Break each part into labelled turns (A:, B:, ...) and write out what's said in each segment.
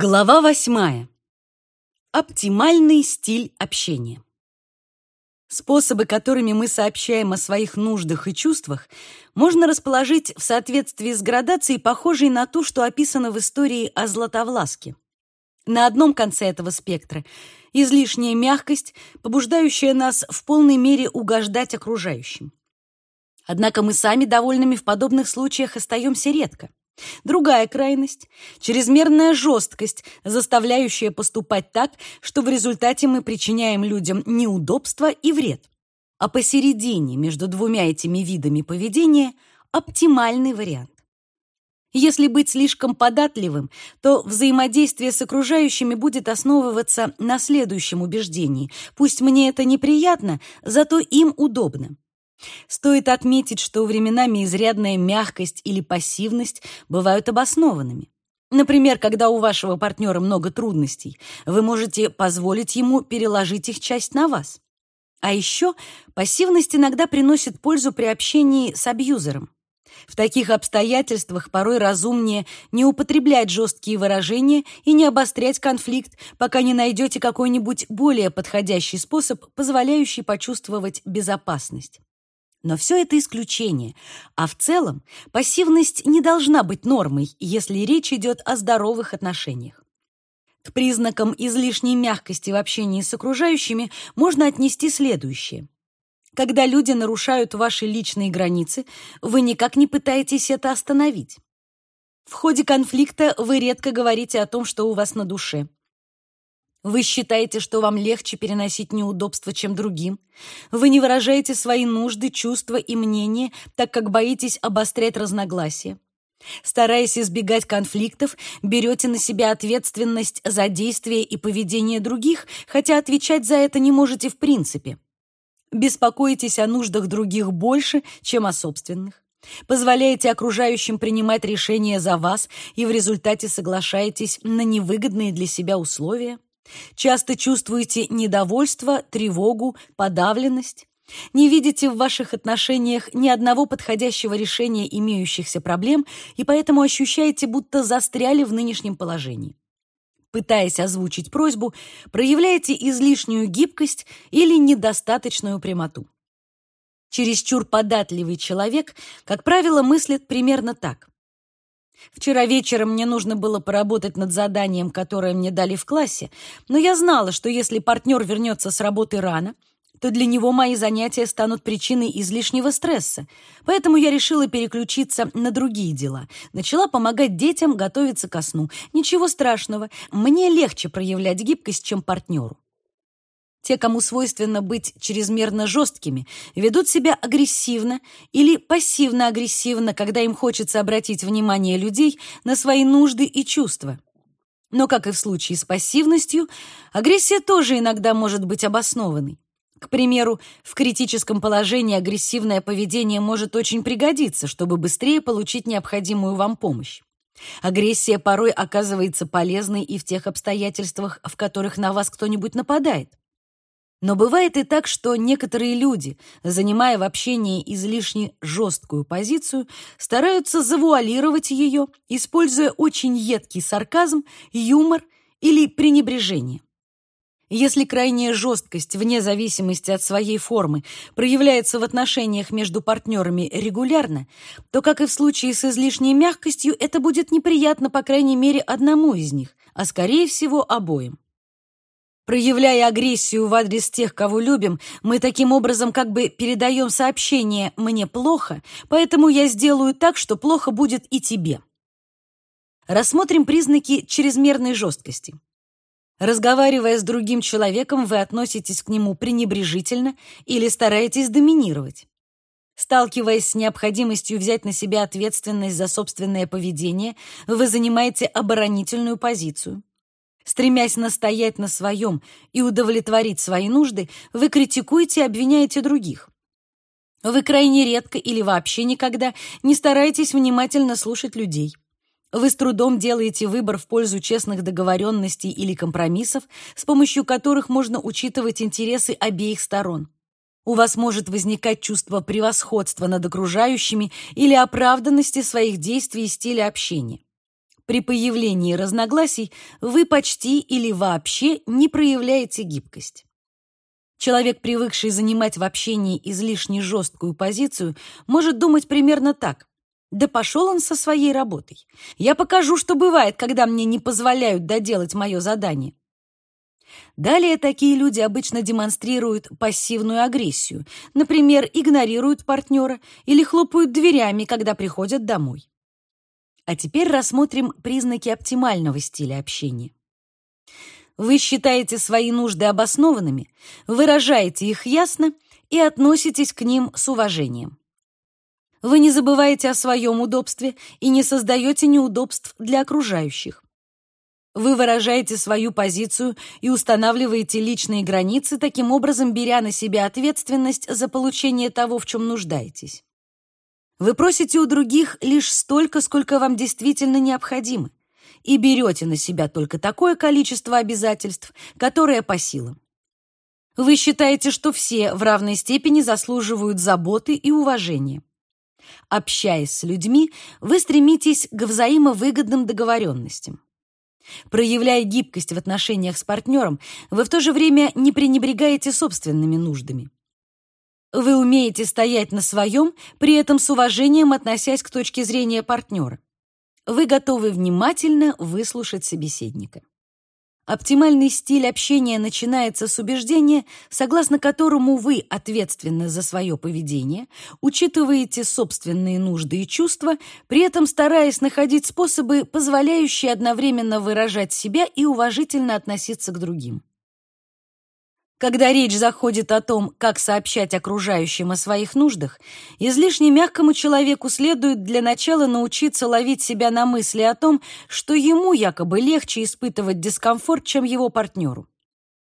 A: Глава восьмая. Оптимальный стиль общения. Способы, которыми мы сообщаем о своих нуждах и чувствах, можно расположить в соответствии с градацией, похожей на ту, что описано в истории о Златовласке. На одном конце этого спектра излишняя мягкость, побуждающая нас в полной мере угождать окружающим. Однако мы сами довольными в подобных случаях остаемся редко. Другая крайность — чрезмерная жесткость, заставляющая поступать так, что в результате мы причиняем людям неудобства и вред. А посередине между двумя этими видами поведения — оптимальный вариант. Если быть слишком податливым, то взаимодействие с окружающими будет основываться на следующем убеждении. Пусть мне это неприятно, зато им удобно. Стоит отметить, что временами изрядная мягкость или пассивность бывают обоснованными. Например, когда у вашего партнера много трудностей, вы можете позволить ему переложить их часть на вас. А еще пассивность иногда приносит пользу при общении с абьюзером. В таких обстоятельствах порой разумнее не употреблять жесткие выражения и не обострять конфликт, пока не найдете какой-нибудь более подходящий способ, позволяющий почувствовать безопасность. Но все это исключение, а в целом пассивность не должна быть нормой, если речь идет о здоровых отношениях. К признакам излишней мягкости в общении с окружающими можно отнести следующее. Когда люди нарушают ваши личные границы, вы никак не пытаетесь это остановить. В ходе конфликта вы редко говорите о том, что у вас на душе. Вы считаете, что вам легче переносить неудобства, чем другим? Вы не выражаете свои нужды, чувства и мнения, так как боитесь обострять разногласия. Стараясь избегать конфликтов, берете на себя ответственность за действия и поведение других, хотя отвечать за это не можете в принципе. Беспокоитесь о нуждах других больше, чем о собственных. Позволяете окружающим принимать решения за вас и в результате соглашаетесь на невыгодные для себя условия. Часто чувствуете недовольство, тревогу, подавленность. Не видите в ваших отношениях ни одного подходящего решения имеющихся проблем и поэтому ощущаете, будто застряли в нынешнем положении. Пытаясь озвучить просьбу, проявляете излишнюю гибкость или недостаточную прямоту. Чересчур податливый человек, как правило, мыслит примерно так. Вчера вечером мне нужно было поработать над заданием, которое мне дали в классе, но я знала, что если партнер вернется с работы рано, то для него мои занятия станут причиной излишнего стресса. Поэтому я решила переключиться на другие дела. Начала помогать детям готовиться ко сну. Ничего страшного, мне легче проявлять гибкость, чем партнеру. Те, кому свойственно быть чрезмерно жесткими, ведут себя агрессивно или пассивно-агрессивно, когда им хочется обратить внимание людей на свои нужды и чувства. Но, как и в случае с пассивностью, агрессия тоже иногда может быть обоснованной. К примеру, в критическом положении агрессивное поведение может очень пригодиться, чтобы быстрее получить необходимую вам помощь. Агрессия порой оказывается полезной и в тех обстоятельствах, в которых на вас кто-нибудь нападает. Но бывает и так, что некоторые люди, занимая в общении излишне жесткую позицию, стараются завуалировать ее, используя очень едкий сарказм, юмор или пренебрежение. Если крайняя жесткость, вне зависимости от своей формы, проявляется в отношениях между партнерами регулярно, то, как и в случае с излишней мягкостью, это будет неприятно, по крайней мере, одному из них, а, скорее всего, обоим. Проявляя агрессию в адрес тех, кого любим, мы таким образом как бы передаем сообщение «мне плохо», поэтому я сделаю так, что плохо будет и тебе. Рассмотрим признаки чрезмерной жесткости. Разговаривая с другим человеком, вы относитесь к нему пренебрежительно или стараетесь доминировать. Сталкиваясь с необходимостью взять на себя ответственность за собственное поведение, вы занимаете оборонительную позицию. Стремясь настоять на своем и удовлетворить свои нужды, вы критикуете и обвиняете других. Вы крайне редко или вообще никогда не стараетесь внимательно слушать людей. Вы с трудом делаете выбор в пользу честных договоренностей или компромиссов, с помощью которых можно учитывать интересы обеих сторон. У вас может возникать чувство превосходства над окружающими или оправданности своих действий и стиля общения. При появлении разногласий вы почти или вообще не проявляете гибкость. Человек, привыкший занимать в общении излишне жесткую позицию, может думать примерно так. Да пошел он со своей работой. Я покажу, что бывает, когда мне не позволяют доделать мое задание. Далее такие люди обычно демонстрируют пассивную агрессию, например, игнорируют партнера или хлопают дверями, когда приходят домой. А теперь рассмотрим признаки оптимального стиля общения. Вы считаете свои нужды обоснованными, выражаете их ясно и относитесь к ним с уважением. Вы не забываете о своем удобстве и не создаете неудобств для окружающих. Вы выражаете свою позицию и устанавливаете личные границы, таким образом беря на себя ответственность за получение того, в чем нуждаетесь. Вы просите у других лишь столько, сколько вам действительно необходимо, и берете на себя только такое количество обязательств, которое по силам. Вы считаете, что все в равной степени заслуживают заботы и уважения. Общаясь с людьми, вы стремитесь к взаимовыгодным договоренностям. Проявляя гибкость в отношениях с партнером, вы в то же время не пренебрегаете собственными нуждами. Вы умеете стоять на своем, при этом с уважением относясь к точке зрения партнера. Вы готовы внимательно выслушать собеседника. Оптимальный стиль общения начинается с убеждения, согласно которому вы ответственны за свое поведение, учитываете собственные нужды и чувства, при этом стараясь находить способы, позволяющие одновременно выражать себя и уважительно относиться к другим. Когда речь заходит о том, как сообщать окружающим о своих нуждах, излишне мягкому человеку следует для начала научиться ловить себя на мысли о том, что ему якобы легче испытывать дискомфорт, чем его партнеру.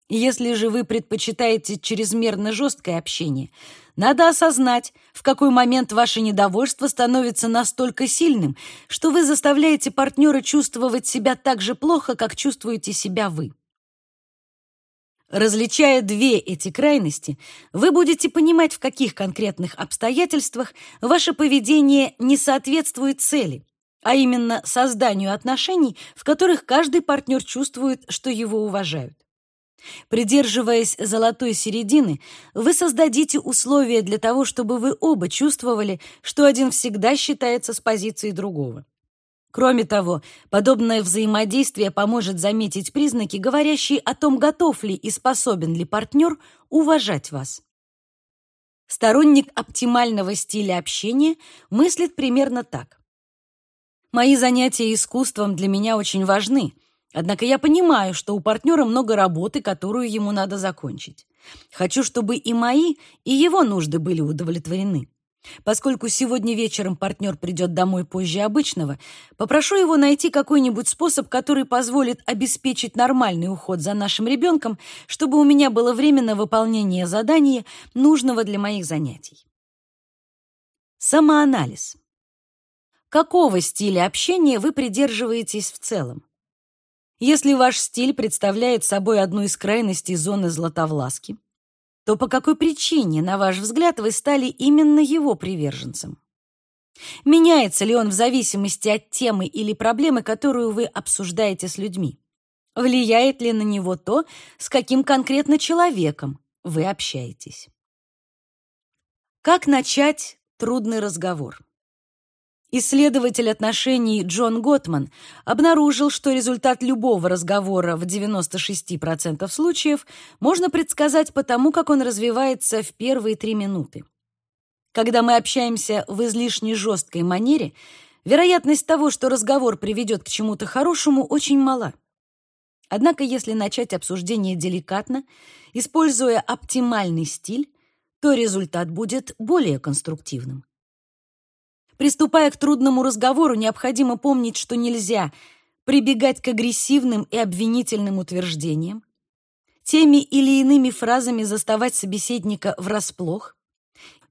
A: Если же вы предпочитаете чрезмерно жесткое общение, надо осознать, в какой момент ваше недовольство становится настолько сильным, что вы заставляете партнера чувствовать себя так же плохо, как чувствуете себя вы. Различая две эти крайности, вы будете понимать, в каких конкретных обстоятельствах ваше поведение не соответствует цели, а именно созданию отношений, в которых каждый партнер чувствует, что его уважают. Придерживаясь золотой середины, вы создадите условия для того, чтобы вы оба чувствовали, что один всегда считается с позиции другого. Кроме того, подобное взаимодействие поможет заметить признаки, говорящие о том, готов ли и способен ли партнер уважать вас. Сторонник оптимального стиля общения мыслит примерно так. Мои занятия искусством для меня очень важны, однако я понимаю, что у партнера много работы, которую ему надо закончить. Хочу, чтобы и мои, и его нужды были удовлетворены. Поскольку сегодня вечером партнер придет домой позже обычного, попрошу его найти какой-нибудь способ, который позволит обеспечить нормальный уход за нашим ребенком, чтобы у меня было время на выполнение задания, нужного для моих занятий. Самоанализ. Какого стиля общения вы придерживаетесь в целом? Если ваш стиль представляет собой одну из крайностей зоны Златовласки, то по какой причине, на ваш взгляд, вы стали именно его приверженцем? Меняется ли он в зависимости от темы или проблемы, которую вы обсуждаете с людьми? Влияет ли на него то, с каким конкретно человеком вы общаетесь? Как начать трудный разговор? Исследователь отношений Джон Готман обнаружил, что результат любого разговора в 96% случаев можно предсказать по тому, как он развивается в первые три минуты. Когда мы общаемся в излишне жесткой манере, вероятность того, что разговор приведет к чему-то хорошему, очень мала. Однако, если начать обсуждение деликатно, используя оптимальный стиль, то результат будет более конструктивным. Приступая к трудному разговору, необходимо помнить, что нельзя прибегать к агрессивным и обвинительным утверждениям, теми или иными фразами заставать собеседника врасплох,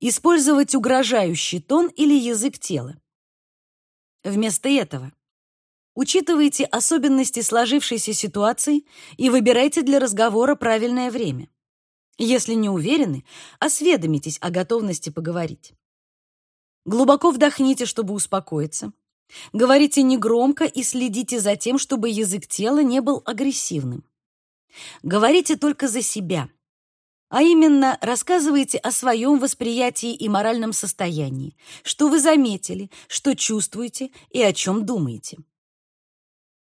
A: использовать угрожающий тон или язык тела. Вместо этого учитывайте особенности сложившейся ситуации и выбирайте для разговора правильное время. Если не уверены, осведомитесь о готовности поговорить. Глубоко вдохните, чтобы успокоиться. Говорите негромко и следите за тем, чтобы язык тела не был агрессивным. Говорите только за себя, а именно рассказывайте о своем восприятии и моральном состоянии, что вы заметили, что чувствуете и о чем думаете.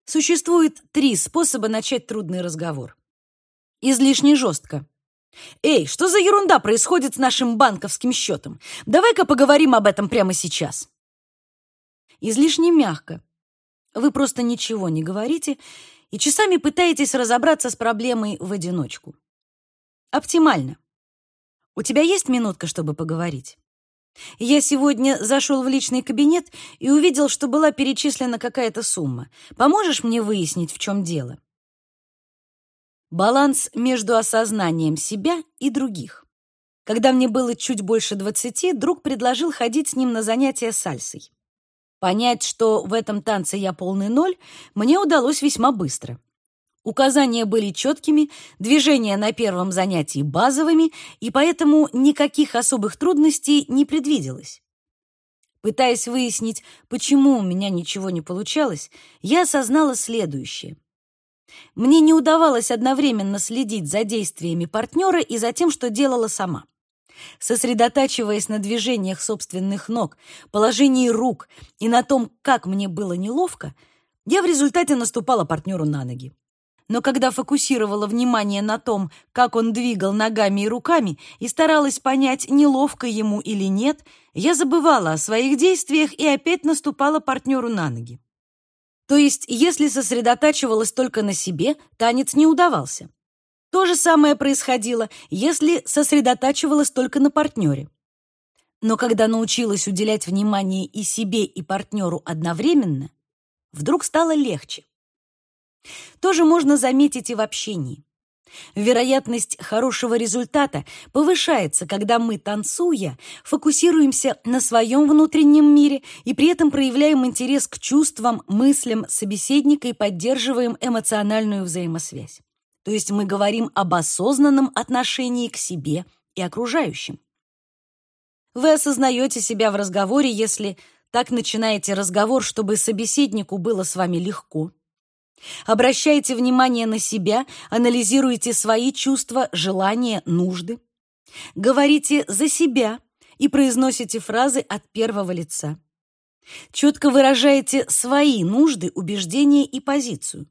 A: Существует три способа начать трудный разговор. Излишне жестко. «Эй, что за ерунда происходит с нашим банковским счетом? Давай-ка поговорим об этом прямо сейчас». Излишне мягко. Вы просто ничего не говорите и часами пытаетесь разобраться с проблемой в одиночку. Оптимально. У тебя есть минутка, чтобы поговорить? Я сегодня зашел в личный кабинет и увидел, что была перечислена какая-то сумма. Поможешь мне выяснить, в чем дело? Баланс между осознанием себя и других. Когда мне было чуть больше двадцати, друг предложил ходить с ним на занятия сальсой. Понять, что в этом танце я полный ноль, мне удалось весьма быстро. Указания были четкими, движения на первом занятии базовыми, и поэтому никаких особых трудностей не предвиделось. Пытаясь выяснить, почему у меня ничего не получалось, я осознала следующее. Мне не удавалось одновременно следить за действиями партнера и за тем, что делала сама. Сосредотачиваясь на движениях собственных ног, положении рук и на том, как мне было неловко, я в результате наступала партнеру на ноги. Но когда фокусировала внимание на том, как он двигал ногами и руками, и старалась понять, неловко ему или нет, я забывала о своих действиях и опять наступала партнеру на ноги. То есть, если сосредотачивалась только на себе, танец не удавался. То же самое происходило, если сосредотачивалась только на партнере. Но когда научилась уделять внимание и себе, и партнеру одновременно, вдруг стало легче. Тоже можно заметить и в общении. Вероятность хорошего результата повышается, когда мы, танцуя, фокусируемся на своем внутреннем мире и при этом проявляем интерес к чувствам, мыслям собеседника и поддерживаем эмоциональную взаимосвязь. То есть мы говорим об осознанном отношении к себе и окружающим. Вы осознаете себя в разговоре, если так начинаете разговор, чтобы собеседнику было с вами легко, Обращайте внимание на себя, анализируйте свои чувства, желания, нужды. Говорите за себя и произносите фразы от первого лица. Четко выражаете свои нужды, убеждения и позицию.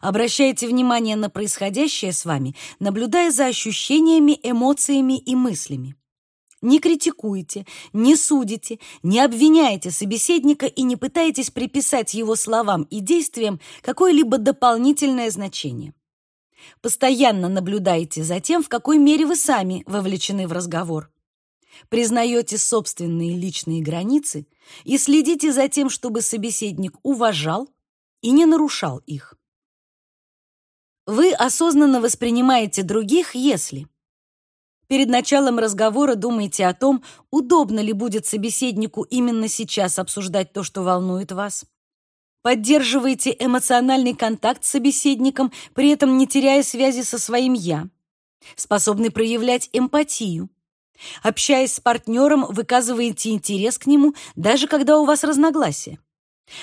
A: Обращайте внимание на происходящее с вами, наблюдая за ощущениями, эмоциями и мыслями. Не критикуйте, не судите, не обвиняйте собеседника и не пытайтесь приписать его словам и действиям какое-либо дополнительное значение. Постоянно наблюдайте за тем, в какой мере вы сами вовлечены в разговор. Признаете собственные личные границы и следите за тем, чтобы собеседник уважал и не нарушал их. Вы осознанно воспринимаете других, если Перед началом разговора думайте о том, удобно ли будет собеседнику именно сейчас обсуждать то, что волнует вас. Поддерживайте эмоциональный контакт с собеседником, при этом не теряя связи со своим «я». Способны проявлять эмпатию. Общаясь с партнером, выказываете интерес к нему, даже когда у вас разногласия.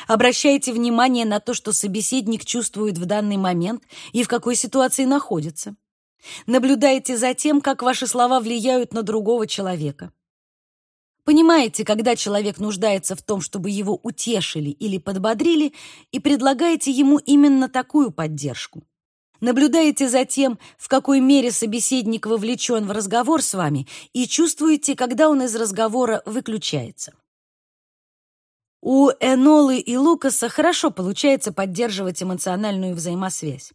A: Обращайте внимание на то, что собеседник чувствует в данный момент и в какой ситуации находится. Наблюдаете за тем, как ваши слова влияют на другого человека. Понимаете, когда человек нуждается в том, чтобы его утешили или подбодрили, и предлагаете ему именно такую поддержку. Наблюдаете за тем, в какой мере собеседник вовлечен в разговор с вами, и чувствуете, когда он из разговора выключается. У Энолы и Лукаса хорошо получается поддерживать эмоциональную взаимосвязь.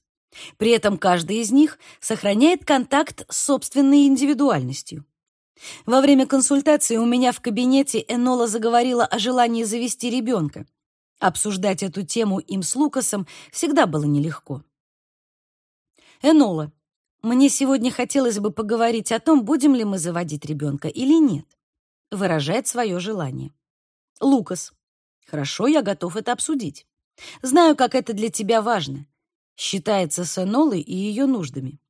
A: При этом каждый из них сохраняет контакт с собственной индивидуальностью. Во время консультации у меня в кабинете Энола заговорила о желании завести ребенка. Обсуждать эту тему им с Лукасом всегда было нелегко. Энола, мне сегодня хотелось бы поговорить о том, будем ли мы заводить ребенка или нет. Выражает свое желание. Лукас, хорошо, я готов это обсудить. Знаю, как это для тебя важно считается с Энолой и ее нуждами.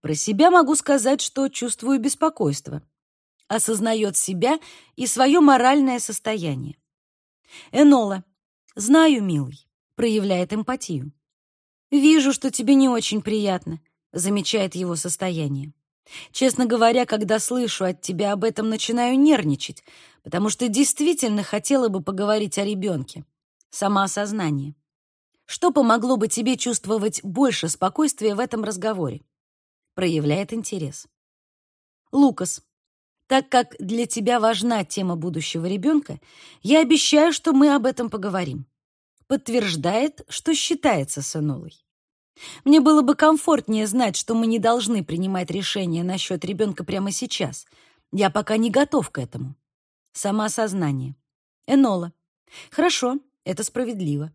A: Про себя могу сказать, что чувствую беспокойство. Осознает себя и свое моральное состояние. Энола, «Знаю, милый», проявляет эмпатию. «Вижу, что тебе не очень приятно», замечает его состояние. Честно говоря, когда слышу от тебя об этом, начинаю нервничать, потому что действительно хотела бы поговорить о ребенке. Самоосознание. Что помогло бы тебе чувствовать больше спокойствия в этом разговоре? Проявляет интерес. Лукас, так как для тебя важна тема будущего ребенка, я обещаю, что мы об этом поговорим. Подтверждает, что считается с Энулой. Мне было бы комфортнее знать, что мы не должны принимать решение насчет ребенка прямо сейчас. Я пока не готов к этому. Самоосознание. Энола. Хорошо, это справедливо.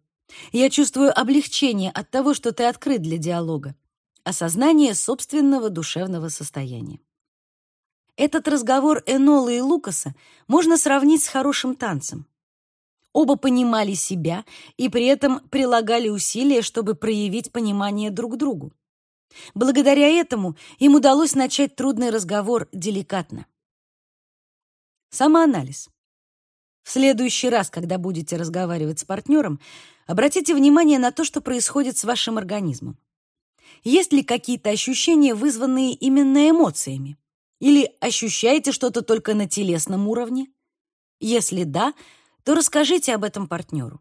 A: Я чувствую облегчение от того, что ты открыт для диалога. Осознание собственного душевного состояния. Этот разговор Энола и Лукаса можно сравнить с хорошим танцем. Оба понимали себя и при этом прилагали усилия, чтобы проявить понимание друг другу. Благодаря этому им удалось начать трудный разговор деликатно. Самоанализ. В следующий раз, когда будете разговаривать с партнером, обратите внимание на то, что происходит с вашим организмом. Есть ли какие-то ощущения, вызванные именно эмоциями? Или ощущаете что-то только на телесном уровне? Если да, то расскажите об этом партнеру.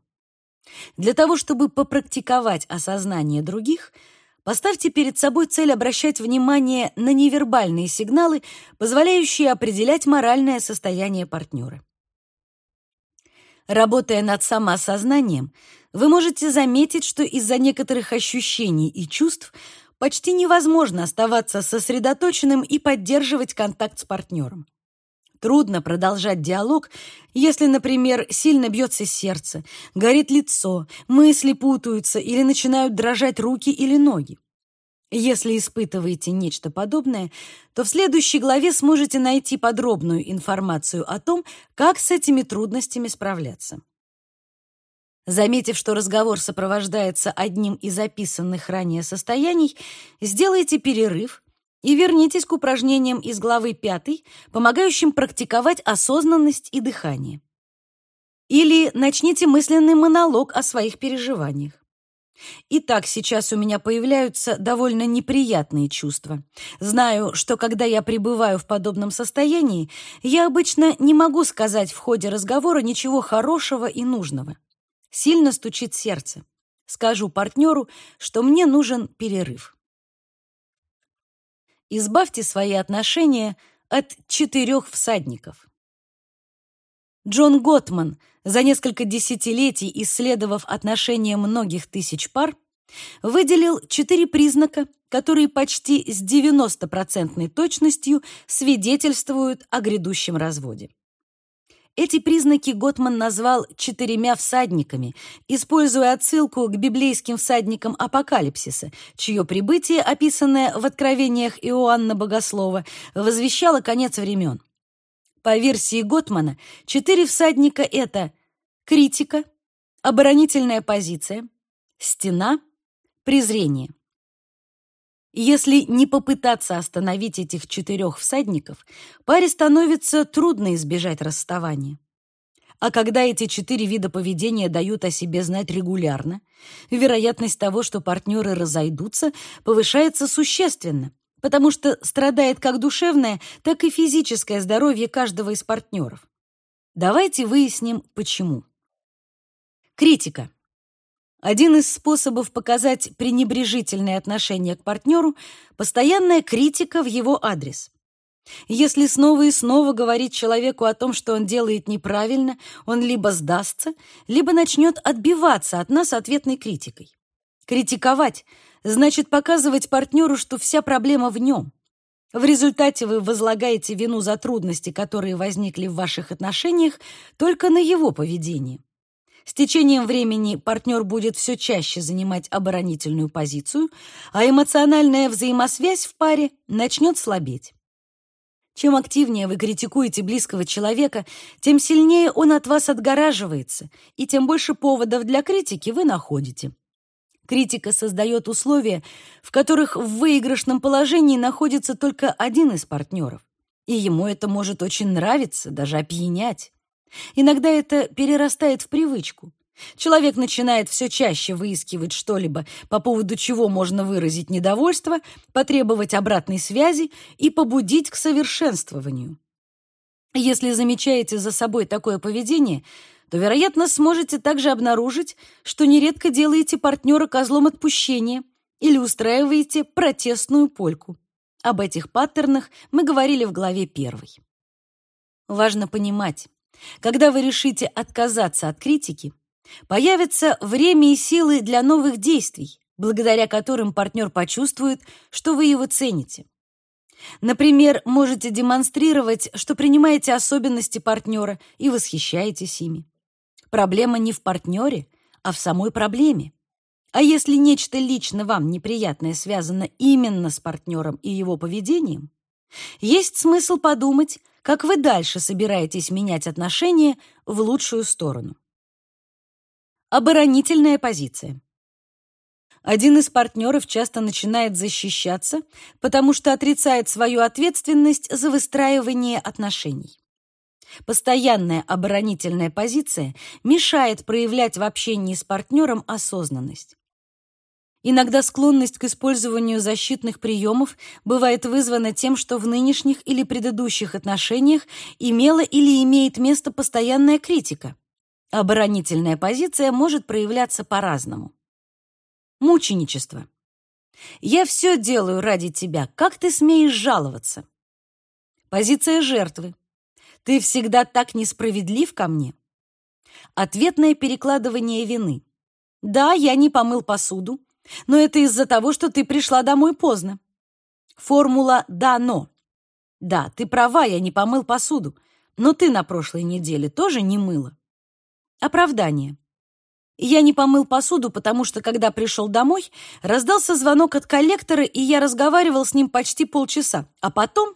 A: Для того, чтобы попрактиковать осознание других, поставьте перед собой цель обращать внимание на невербальные сигналы, позволяющие определять моральное состояние партнера. Работая над самоосознанием, вы можете заметить, что из-за некоторых ощущений и чувств почти невозможно оставаться сосредоточенным и поддерживать контакт с партнером. Трудно продолжать диалог, если, например, сильно бьется сердце, горит лицо, мысли путаются или начинают дрожать руки или ноги. Если испытываете нечто подобное, то в следующей главе сможете найти подробную информацию о том, как с этими трудностями справляться. Заметив, что разговор сопровождается одним из описанных ранее состояний, сделайте перерыв и вернитесь к упражнениям из главы 5, помогающим практиковать осознанность и дыхание. Или начните мысленный монолог о своих переживаниях. Итак, сейчас у меня появляются довольно неприятные чувства. Знаю, что когда я пребываю в подобном состоянии, я обычно не могу сказать в ходе разговора ничего хорошего и нужного. Сильно стучит сердце. Скажу партнеру, что мне нужен перерыв. Избавьте свои отношения от четырех всадников. Джон Готман, за несколько десятилетий исследовав отношения многих тысяч пар, выделил четыре признака, которые почти с 90% точностью свидетельствуют о грядущем разводе. Эти признаки Готман назвал четырьмя всадниками, используя отсылку к библейским всадникам апокалипсиса, чье прибытие, описанное в откровениях Иоанна Богослова, возвещало конец времен. По версии Готмана, четыре всадника — это критика, оборонительная позиция, стена, презрение. Если не попытаться остановить этих четырех всадников, паре становится трудно избежать расставания. А когда эти четыре вида поведения дают о себе знать регулярно, вероятность того, что партнеры разойдутся, повышается существенно, потому что страдает как душевное, так и физическое здоровье каждого из партнеров. Давайте выясним, почему. Критика. Один из способов показать пренебрежительное отношение к партнеру — постоянная критика в его адрес. Если снова и снова говорить человеку о том, что он делает неправильно, он либо сдастся, либо начнет отбиваться от нас ответной критикой. Критиковать значит показывать партнеру, что вся проблема в нем. В результате вы возлагаете вину за трудности, которые возникли в ваших отношениях, только на его поведение. С течением времени партнер будет все чаще занимать оборонительную позицию, а эмоциональная взаимосвязь в паре начнет слабеть. Чем активнее вы критикуете близкого человека, тем сильнее он от вас отгораживается, и тем больше поводов для критики вы находите. Критика создает условия, в которых в выигрышном положении находится только один из партнеров, и ему это может очень нравиться, даже опьянять. Иногда это перерастает в привычку. Человек начинает все чаще выискивать что-либо, по поводу чего можно выразить недовольство, потребовать обратной связи и побудить к совершенствованию. Если замечаете за собой такое поведение, то, вероятно, сможете также обнаружить, что нередко делаете партнера козлом отпущения или устраиваете протестную польку. Об этих паттернах мы говорили в главе первой. Важно понимать, когда вы решите отказаться от критики, появится время и силы для новых действий, благодаря которым партнер почувствует, что вы его цените. Например, можете демонстрировать, что принимаете особенности партнера и восхищаетесь ими. Проблема не в партнере, а в самой проблеме. А если нечто лично вам неприятное связано именно с партнером и его поведением, есть смысл подумать, как вы дальше собираетесь менять отношения в лучшую сторону. Оборонительная позиция. Один из партнеров часто начинает защищаться, потому что отрицает свою ответственность за выстраивание отношений. Постоянная оборонительная позиция мешает проявлять в общении с партнером осознанность. Иногда склонность к использованию защитных приемов бывает вызвана тем, что в нынешних или предыдущих отношениях имела или имеет место постоянная критика. Оборонительная позиция может проявляться по-разному. Мученичество. «Я все делаю ради тебя. Как ты смеешь жаловаться?» Позиция жертвы. «Ты всегда так несправедлив ко мне?» Ответное перекладывание вины. «Да, я не помыл посуду, но это из-за того, что ты пришла домой поздно. Формула «да-но». Да, ты права, я не помыл посуду, но ты на прошлой неделе тоже не мыла. Оправдание. Я не помыл посуду, потому что, когда пришел домой, раздался звонок от коллектора, и я разговаривал с ним почти полчаса. А потом...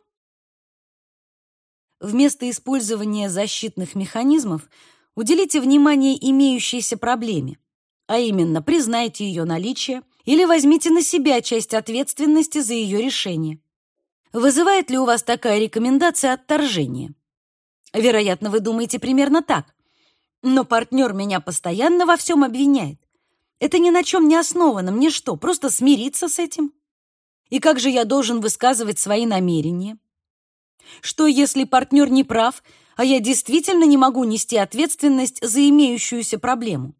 A: Вместо использования защитных механизмов уделите внимание имеющейся проблеме а именно признайте ее наличие или возьмите на себя часть ответственности за ее решение. Вызывает ли у вас такая рекомендация отторжения? Вероятно, вы думаете примерно так. Но партнер меня постоянно во всем обвиняет. Это ни на чем не основано. Мне что, просто смириться с этим? И как же я должен высказывать свои намерения? Что, если партнер не прав, а я действительно не могу нести ответственность за имеющуюся проблему?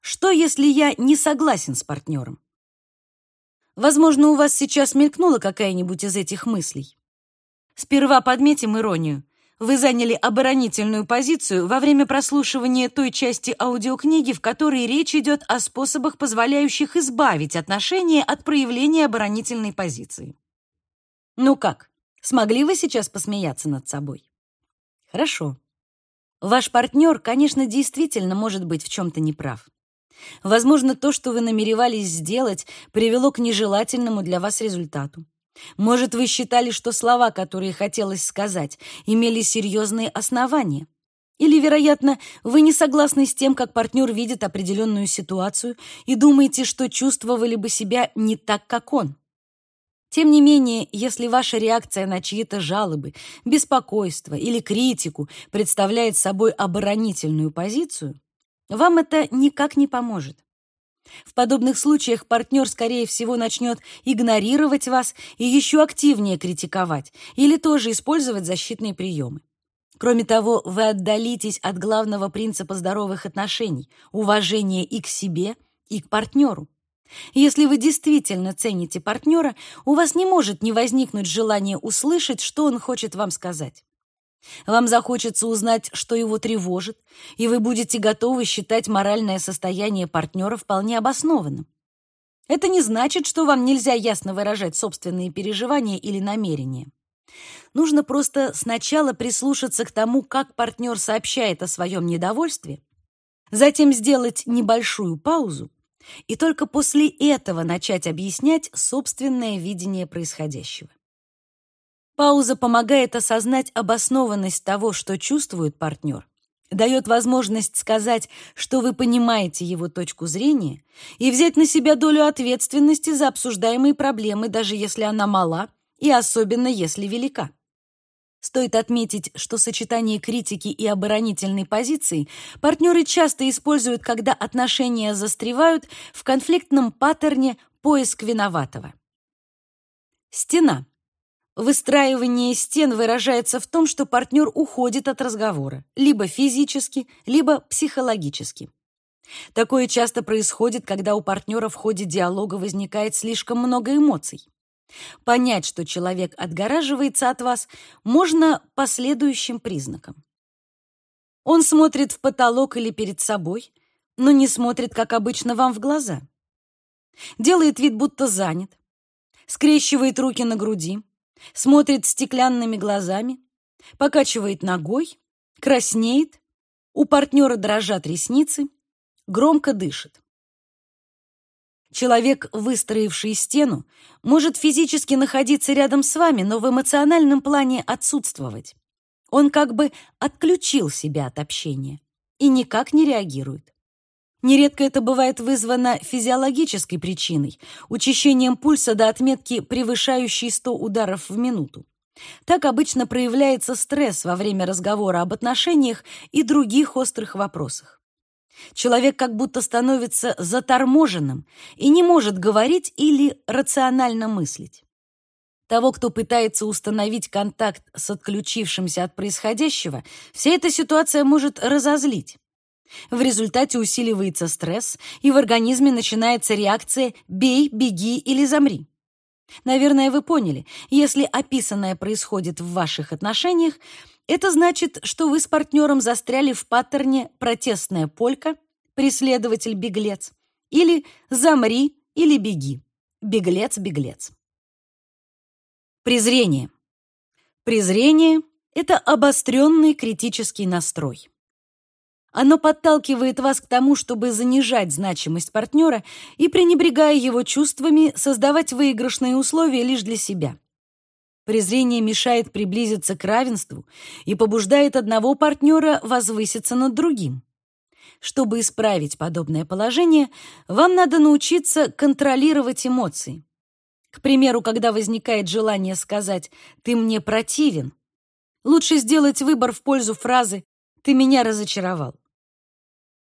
A: Что, если я не согласен с партнером? Возможно, у вас сейчас мелькнула какая-нибудь из этих мыслей. Сперва подметим иронию. Вы заняли оборонительную позицию во время прослушивания той части аудиокниги, в которой речь идет о способах, позволяющих избавить отношения от проявления оборонительной позиции. Ну как, смогли вы сейчас посмеяться над собой? Хорошо. Ваш партнер, конечно, действительно может быть в чем-то неправ. Возможно, то, что вы намеревались сделать, привело к нежелательному для вас результату. Может, вы считали, что слова, которые хотелось сказать, имели серьезные основания. Или, вероятно, вы не согласны с тем, как партнер видит определенную ситуацию и думаете, что чувствовали бы себя не так, как он. Тем не менее, если ваша реакция на чьи-то жалобы, беспокойство или критику представляет собой оборонительную позицию, вам это никак не поможет. В подобных случаях партнер, скорее всего, начнет игнорировать вас и еще активнее критиковать или тоже использовать защитные приемы. Кроме того, вы отдалитесь от главного принципа здоровых отношений – уважения и к себе, и к партнеру. Если вы действительно цените партнера, у вас не может не возникнуть желания услышать, что он хочет вам сказать. Вам захочется узнать, что его тревожит, и вы будете готовы считать моральное состояние партнера вполне обоснованным. Это не значит, что вам нельзя ясно выражать собственные переживания или намерения. Нужно просто сначала прислушаться к тому, как партнер сообщает о своем недовольстве, затем сделать небольшую паузу и только после этого начать объяснять собственное видение происходящего. Пауза помогает осознать обоснованность того, что чувствует партнер, дает возможность сказать, что вы понимаете его точку зрения, и взять на себя долю ответственности за обсуждаемые проблемы, даже если она мала и особенно если велика. Стоит отметить, что сочетание критики и оборонительной позиции партнеры часто используют, когда отношения застревают в конфликтном паттерне поиск виноватого. Стена. Выстраивание стен выражается в том, что партнер уходит от разговора, либо физически, либо психологически. Такое часто происходит, когда у партнера в ходе диалога возникает слишком много эмоций. Понять, что человек отгораживается от вас, можно по следующим признакам. Он смотрит в потолок или перед собой, но не смотрит, как обычно, вам в глаза. Делает вид, будто занят. Скрещивает руки на груди, смотрит стеклянными глазами, покачивает ногой, краснеет, у партнера дрожат ресницы, громко дышит. Человек, выстроивший стену, может физически находиться рядом с вами, но в эмоциональном плане отсутствовать. Он как бы отключил себя от общения и никак не реагирует. Нередко это бывает вызвано физиологической причиной, учащением пульса до отметки, превышающей 100 ударов в минуту. Так обычно проявляется стресс во время разговора об отношениях и других острых вопросах. Человек как будто становится заторможенным и не может говорить или рационально мыслить. Того, кто пытается установить контакт с отключившимся от происходящего, вся эта ситуация может разозлить. В результате усиливается стресс, и в организме начинается реакция «бей», «беги» или «замри». Наверное, вы поняли, если описанное происходит в ваших отношениях, это значит, что вы с партнером застряли в паттерне «протестная полька», «преследователь-беглец» или «замри» или «беги», «беглец-беглец». Презрение. Презрение — это обостренный критический настрой. Оно подталкивает вас к тому, чтобы занижать значимость партнера и, пренебрегая его чувствами, создавать выигрышные условия лишь для себя. Презрение мешает приблизиться к равенству и побуждает одного партнера возвыситься над другим. Чтобы исправить подобное положение, вам надо научиться контролировать эмоции. К примеру, когда возникает желание сказать «ты мне противен», лучше сделать выбор в пользу фразы «ты меня разочаровал».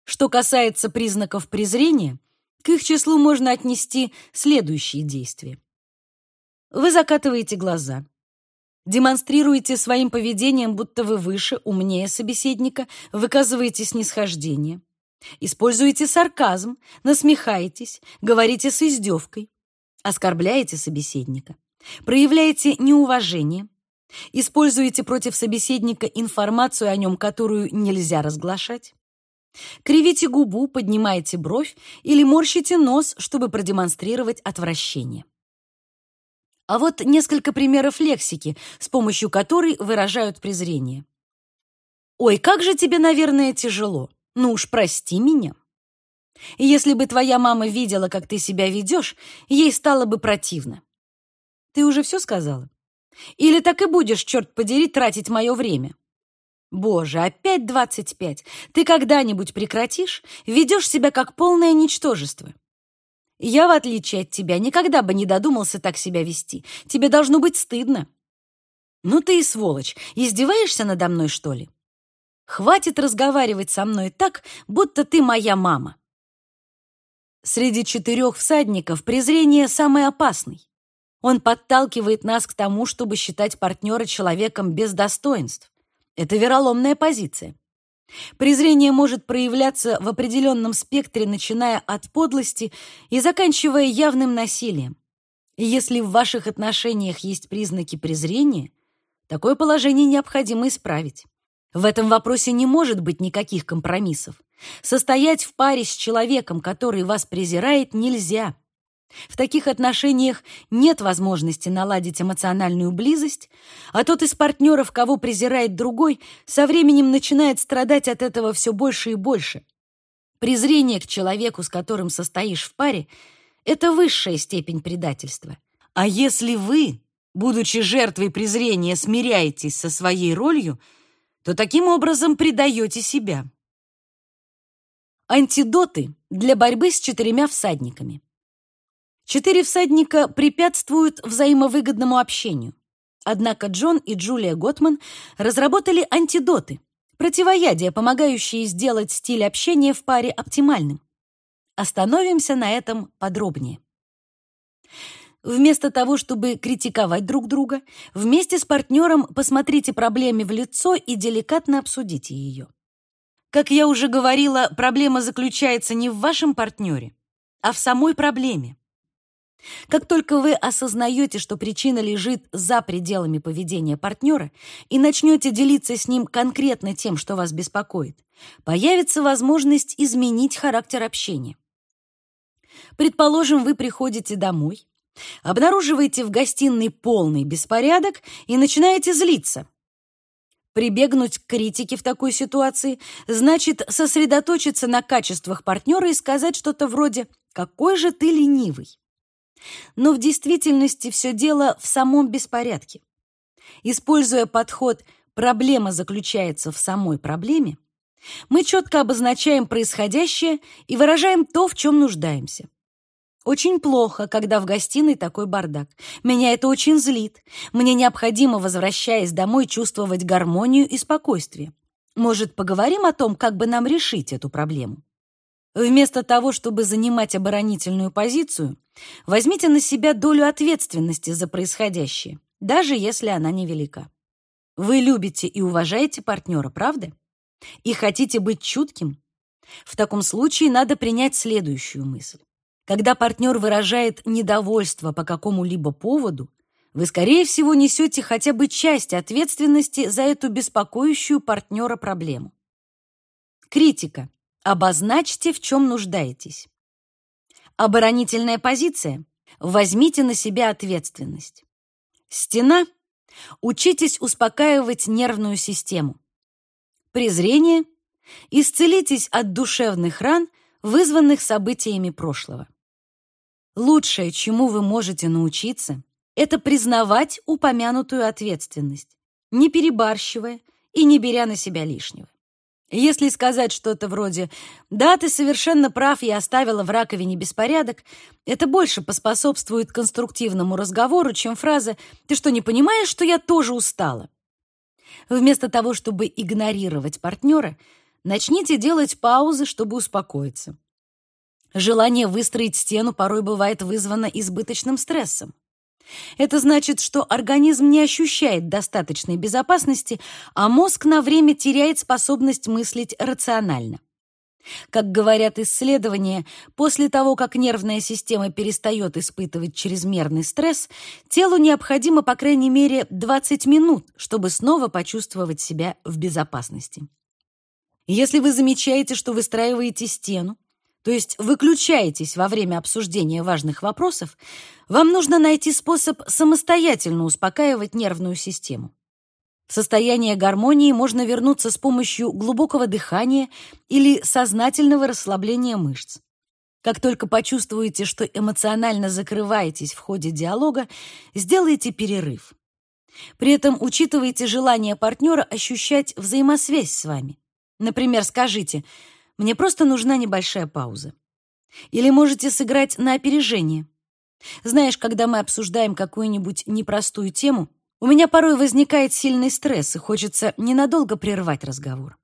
A: Что касается признаков презрения, к их числу можно отнести следующие действия. Вы закатываете глаза. Демонстрируете своим поведением, будто вы выше, умнее собеседника, выказываете снисхождение. Используете сарказм, насмехаетесь, говорите с издевкой, оскорбляете собеседника, проявляете неуважение, используете против собеседника информацию о нем, которую нельзя разглашать, кривите губу, поднимаете бровь или морщите нос, чтобы продемонстрировать отвращение. А вот несколько примеров лексики, с помощью которой выражают презрение. «Ой, как же тебе, наверное, тяжело. Ну уж прости меня». Если бы твоя мама видела, как ты себя ведешь, ей стало бы противно. Ты уже все сказала? Или так и будешь, черт подери, тратить мое время? Боже, опять двадцать пять. Ты когда-нибудь прекратишь? Ведешь себя как полное ничтожество. Я, в отличие от тебя, никогда бы не додумался так себя вести. Тебе должно быть стыдно. Ну ты и сволочь. Издеваешься надо мной, что ли? Хватит разговаривать со мной так, будто ты моя мама. Среди четырех всадников презрение самый опасный. Он подталкивает нас к тому, чтобы считать партнера человеком без достоинств. Это вероломная позиция. Презрение может проявляться в определенном спектре, начиная от подлости и заканчивая явным насилием. И если в ваших отношениях есть признаки презрения, такое положение необходимо исправить. В этом вопросе не может быть никаких компромиссов. Состоять в паре с человеком, который вас презирает, нельзя. В таких отношениях нет возможности наладить эмоциональную близость, а тот из партнеров, кого презирает другой, со временем начинает страдать от этого все больше и больше. Презрение к человеку, с которым состоишь в паре, это высшая степень предательства. А если вы, будучи жертвой презрения, смиряетесь со своей ролью, то таким образом предаете себя. Антидоты для борьбы с четырьмя всадниками. Четыре всадника препятствуют взаимовыгодному общению. Однако Джон и Джулия Готман разработали антидоты, противоядия, помогающие сделать стиль общения в паре оптимальным. Остановимся на этом подробнее. Вместо того, чтобы критиковать друг друга, вместе с партнером посмотрите проблеме в лицо и деликатно обсудите ее. Как я уже говорила, проблема заключается не в вашем партнере, а в самой проблеме. Как только вы осознаете, что причина лежит за пределами поведения партнера и начнете делиться с ним конкретно тем, что вас беспокоит, появится возможность изменить характер общения. Предположим, вы приходите домой, обнаруживаете в гостиной полный беспорядок и начинаете злиться. Прибегнуть к критике в такой ситуации значит сосредоточиться на качествах партнера и сказать что-то вроде «какой же ты ленивый». Но в действительности все дело в самом беспорядке. Используя подход «проблема заключается в самой проблеме», мы четко обозначаем происходящее и выражаем то, в чем нуждаемся. Очень плохо, когда в гостиной такой бардак. Меня это очень злит. Мне необходимо, возвращаясь домой, чувствовать гармонию и спокойствие. Может, поговорим о том, как бы нам решить эту проблему? Вместо того, чтобы занимать оборонительную позицию, возьмите на себя долю ответственности за происходящее, даже если она невелика. Вы любите и уважаете партнера, правда? И хотите быть чутким? В таком случае надо принять следующую мысль. Когда партнер выражает недовольство по какому-либо поводу, вы, скорее всего, несете хотя бы часть ответственности за эту беспокоящую партнера проблему. Критика. Обозначьте, в чем нуждаетесь. Оборонительная позиция. Возьмите на себя ответственность. Стена. Учитесь успокаивать нервную систему. Презрение. Исцелитесь от душевных ран, вызванных событиями прошлого. Лучшее, чему вы можете научиться, это признавать упомянутую ответственность, не перебарщивая и не беря на себя лишнего. Если сказать что-то вроде «Да, ты совершенно прав, я оставила в раковине беспорядок», это больше поспособствует конструктивному разговору, чем фраза «Ты что, не понимаешь, что я тоже устала?» Вместо того, чтобы игнорировать партнера, начните делать паузы, чтобы успокоиться. Желание выстроить стену порой бывает вызвано избыточным стрессом. Это значит, что организм не ощущает достаточной безопасности, а мозг на время теряет способность мыслить рационально. Как говорят исследования, после того, как нервная система перестает испытывать чрезмерный стресс, телу необходимо по крайней мере 20 минут, чтобы снова почувствовать себя в безопасности. Если вы замечаете, что выстраиваете стену, то есть выключаетесь во время обсуждения важных вопросов, вам нужно найти способ самостоятельно успокаивать нервную систему. В состояние гармонии можно вернуться с помощью глубокого дыхания или сознательного расслабления мышц. Как только почувствуете, что эмоционально закрываетесь в ходе диалога, сделайте перерыв. При этом учитывайте желание партнера ощущать взаимосвязь с вами. Например, скажите – мне просто нужна небольшая пауза. Или можете сыграть на опережение. Знаешь, когда мы обсуждаем какую-нибудь непростую тему, у меня порой возникает сильный стресс, и хочется ненадолго прервать разговор.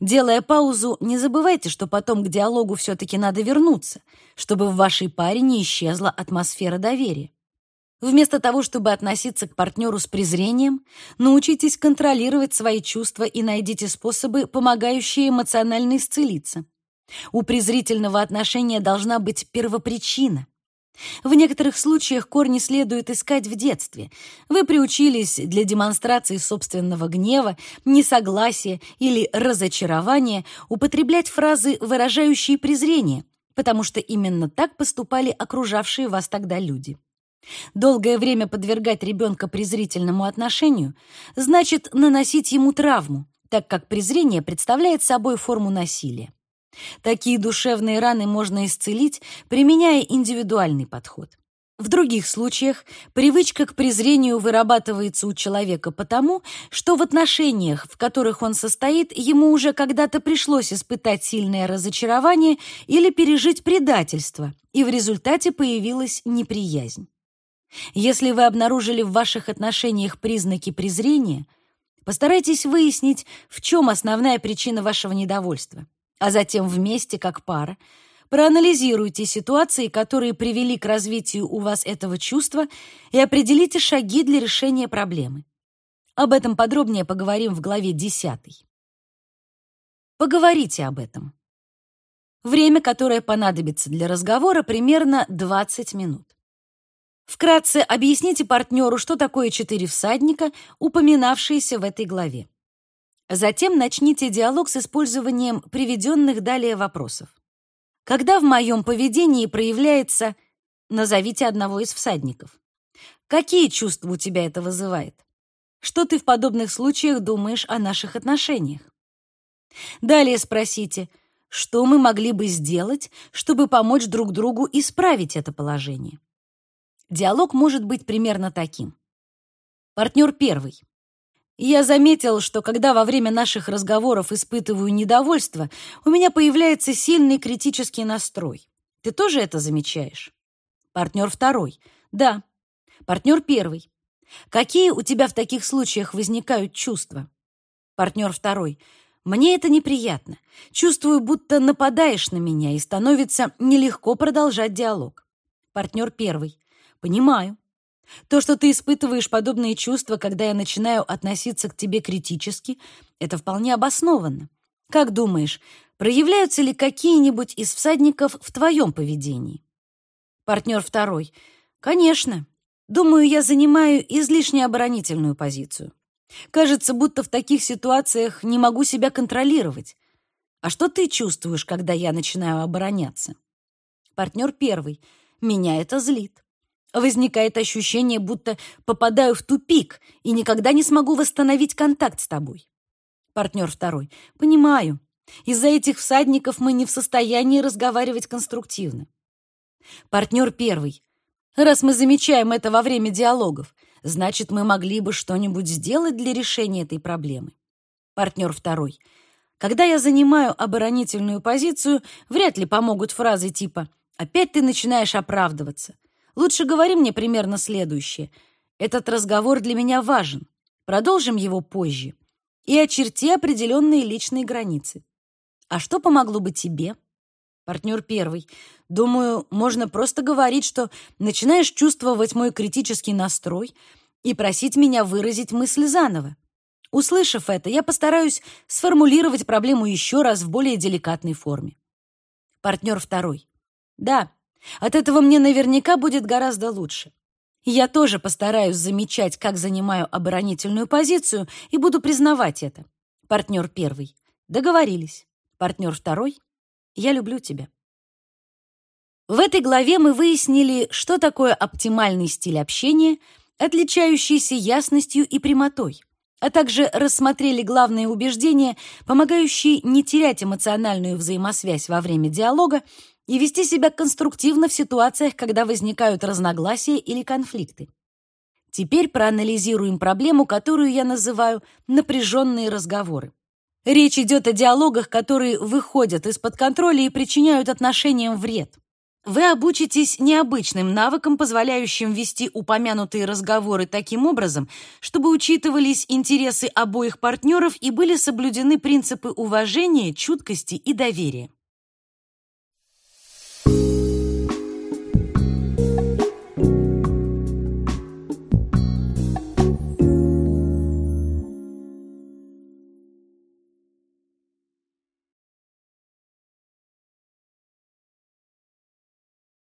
A: Делая паузу, не забывайте, что потом к диалогу все-таки надо вернуться, чтобы в вашей паре не исчезла атмосфера доверия. Вместо того, чтобы относиться к партнеру с презрением, научитесь контролировать свои чувства и найдите способы, помогающие эмоционально исцелиться. У презрительного отношения должна быть первопричина. В некоторых случаях корни следует искать в детстве. Вы приучились для демонстрации собственного гнева, несогласия или разочарования употреблять фразы, выражающие презрение, потому что именно так поступали окружавшие вас тогда люди. Долгое время подвергать ребенка презрительному отношению значит наносить ему травму, так как презрение представляет собой форму насилия. Такие душевные раны можно исцелить, применяя индивидуальный подход. В других случаях привычка к презрению вырабатывается у человека потому, что в отношениях, в которых он состоит, ему уже когда-то пришлось испытать сильное разочарование или пережить предательство, и в результате появилась неприязнь. Если вы обнаружили в ваших отношениях признаки презрения, постарайтесь выяснить, в чем основная причина вашего недовольства, а затем вместе, как пара, проанализируйте ситуации, которые привели к развитию у вас этого чувства, и определите шаги для решения проблемы. Об этом подробнее поговорим в главе 10. Поговорите об этом. Время, которое понадобится для разговора, примерно 20 минут. Вкратце объясните партнеру, что такое четыре всадника, упоминавшиеся в этой главе. Затем начните диалог с использованием приведенных далее вопросов. Когда в моем поведении проявляется «назовите одного из всадников»? Какие чувства у тебя это вызывает? Что ты в подобных случаях думаешь о наших отношениях? Далее спросите – что мы могли бы сделать, чтобы помочь друг другу исправить это положение? Диалог может быть примерно таким. Партнер первый. Я заметил, что когда во время наших разговоров испытываю недовольство, у меня появляется сильный критический настрой. Ты тоже это замечаешь? Партнер второй. Да. Партнер первый. Какие у тебя в таких случаях возникают чувства? Партнер второй. Мне это неприятно. Чувствую, будто нападаешь на меня, и становится нелегко продолжать диалог. Партнер первый. Понимаю. То, что ты испытываешь подобные чувства, когда я начинаю относиться к тебе критически, это вполне обоснованно. Как думаешь, проявляются ли какие-нибудь из всадников в твоем поведении? Партнер второй. Конечно. Думаю, я занимаю излишне оборонительную позицию. Кажется, будто в таких ситуациях не могу себя контролировать. А что ты чувствуешь, когда я начинаю обороняться? Партнер первый. Меня это злит. Возникает ощущение, будто попадаю в тупик и никогда не смогу восстановить контакт с тобой. Партнер второй. Понимаю. Из-за этих всадников мы не в состоянии разговаривать конструктивно. Партнер первый. Раз мы замечаем это во время диалогов, Значит, мы могли бы что-нибудь сделать для решения этой проблемы. Партнер второй. Когда я занимаю оборонительную позицию, вряд ли помогут фразы типа «Опять ты начинаешь оправдываться». Лучше говори мне примерно следующее. Этот разговор для меня важен. Продолжим его позже. И очерти определенные личные границы. А что помогло бы тебе? Партнер первый. Думаю, можно просто говорить, что начинаешь чувствовать мой критический настрой и просить меня выразить мысль заново. Услышав это, я постараюсь сформулировать проблему еще раз в более деликатной форме. Партнер второй. Да, от этого мне наверняка будет гораздо лучше. Я тоже постараюсь замечать, как занимаю оборонительную позицию, и буду признавать это. Партнер первый. Договорились. Партнер второй. Я люблю тебя. В этой главе мы выяснили, что такое оптимальный стиль общения, отличающийся ясностью и прямотой, а также рассмотрели главные убеждения, помогающие не терять эмоциональную взаимосвязь во время диалога и вести себя конструктивно в ситуациях, когда возникают разногласия или конфликты. Теперь проанализируем проблему, которую я называю напряженные разговоры. Речь идет о диалогах, которые выходят из-под контроля и причиняют отношениям вред. Вы обучитесь необычным навыкам, позволяющим вести упомянутые разговоры таким образом, чтобы учитывались интересы обоих партнеров и были соблюдены принципы уважения, чуткости и доверия.